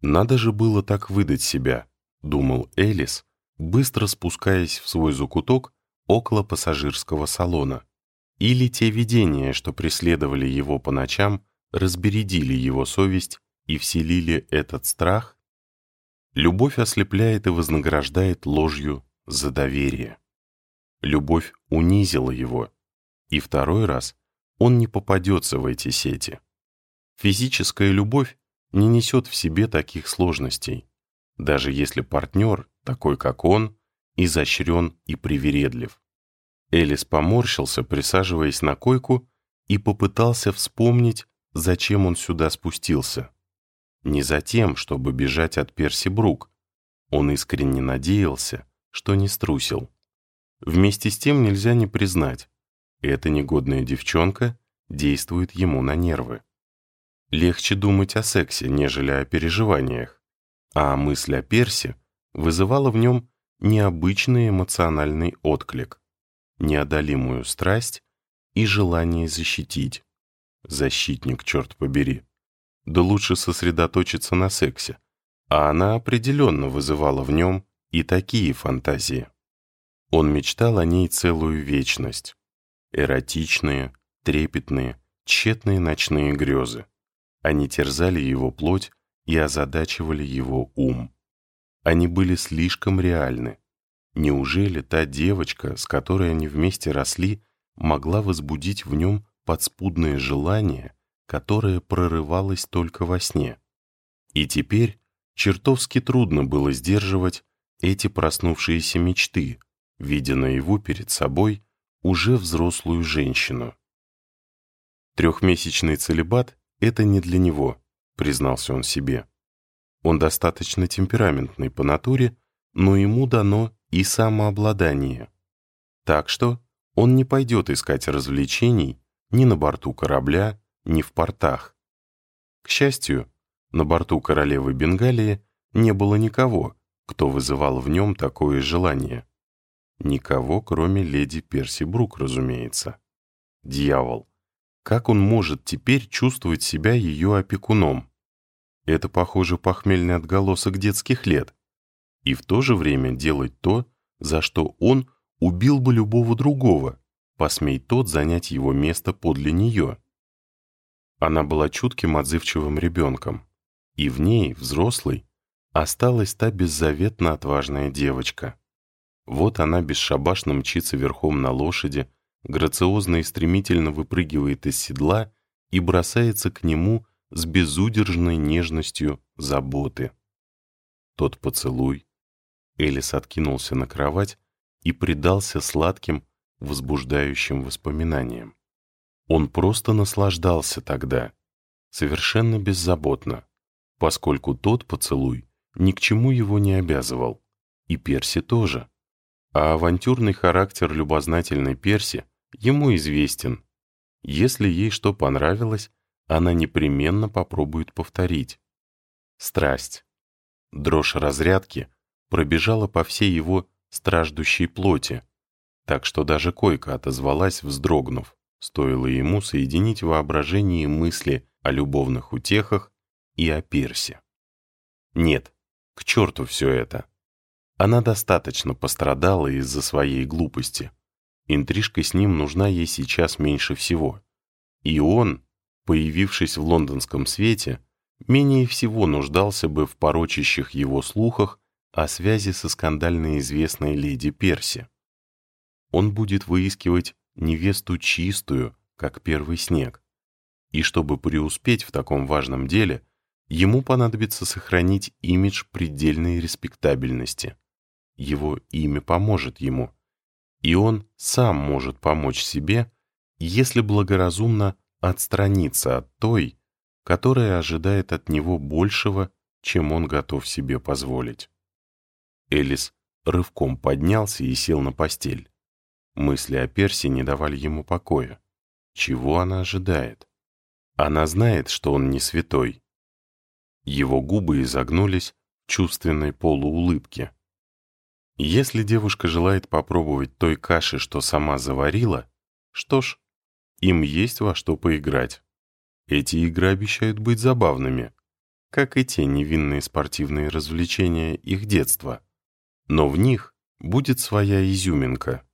Надо же было так выдать себя, думал Элис, быстро спускаясь в свой закуток около пассажирского салона. Или те видения, что преследовали его по ночам, разбередили его совесть и вселили этот страх? Любовь ослепляет и вознаграждает ложью за доверие. Любовь унизила его, и второй раз он не попадется в эти сети. Физическая любовь не несет в себе таких сложностей, даже если партнер, такой как он, изощрен и привередлив. Элис поморщился, присаживаясь на койку, и попытался вспомнить, зачем он сюда спустился. Не за тем, чтобы бежать от Перси Брук. Он искренне надеялся, что не струсил. Вместе с тем нельзя не признать, эта негодная девчонка действует ему на нервы. Легче думать о сексе, нежели о переживаниях, а мысль о Персе вызывала в нем необычный эмоциональный отклик, неодолимую страсть и желание защитить. Защитник, черт побери. Да лучше сосредоточиться на сексе, а она определенно вызывала в нем и такие фантазии. Он мечтал о ней целую вечность. Эротичные, трепетные, тщетные ночные грезы. Они терзали его плоть и озадачивали его ум. Они были слишком реальны. Неужели та девочка, с которой они вместе росли, могла возбудить в нем подспудное желание, которое прорывалось только во сне? И теперь чертовски трудно было сдерживать эти проснувшиеся мечты, видя наяву перед собой уже взрослую женщину. Трехмесячный целебат — это не для него, признался он себе. Он достаточно темпераментный по натуре, но ему дано и самообладание. Так что он не пойдет искать развлечений ни на борту корабля, ни в портах. К счастью, на борту королевы Бенгалии не было никого, кто вызывал в нем такое желание. Никого, кроме леди Перси Брук, разумеется. Дьявол. Как он может теперь чувствовать себя ее опекуном? Это, похоже, похмельный отголосок детских лет. И в то же время делать то, за что он убил бы любого другого, посмей тот занять его место подле нее. Она была чутким, отзывчивым ребенком, и в ней, взрослой, осталась та беззаветно отважная девочка. Вот она бесшабашно мчится верхом на лошади, грациозно и стремительно выпрыгивает из седла и бросается к нему с безудержной нежностью заботы. Тот поцелуй. Элис откинулся на кровать и предался сладким, возбуждающим воспоминаниям. Он просто наслаждался тогда, совершенно беззаботно, поскольку тот поцелуй ни к чему его не обязывал, и Перси тоже. А авантюрный характер любознательной Перси ему известен. Если ей что понравилось, она непременно попробует повторить. Страсть. Дрожь разрядки пробежала по всей его страждущей плоти, так что даже койка отозвалась, вздрогнув, стоило ему соединить воображение мысли о любовных утехах и о Персе. Нет, к черту все это. Она достаточно пострадала из-за своей глупости. Интрижка с ним нужна ей сейчас меньше всего. И он, появившись в лондонском свете, менее всего нуждался бы в порочащих его слухах о связи со скандально известной леди Перси. Он будет выискивать невесту чистую, как первый снег. И чтобы преуспеть в таком важном деле, ему понадобится сохранить имидж предельной респектабельности его имя поможет ему, и он сам может помочь себе, если благоразумно отстраниться от той, которая ожидает от него большего, чем он готов себе позволить. Элис рывком поднялся и сел на постель. Мысли о Перси не давали ему покоя. Чего она ожидает? Она знает, что он не святой. Его губы изогнулись в чувственной полуулыбке. Если девушка желает попробовать той каши, что сама заварила, что ж, им есть во что поиграть. Эти игры обещают быть забавными. как и те невинные спортивные развлечения их детства. Но в них будет своя изюминка.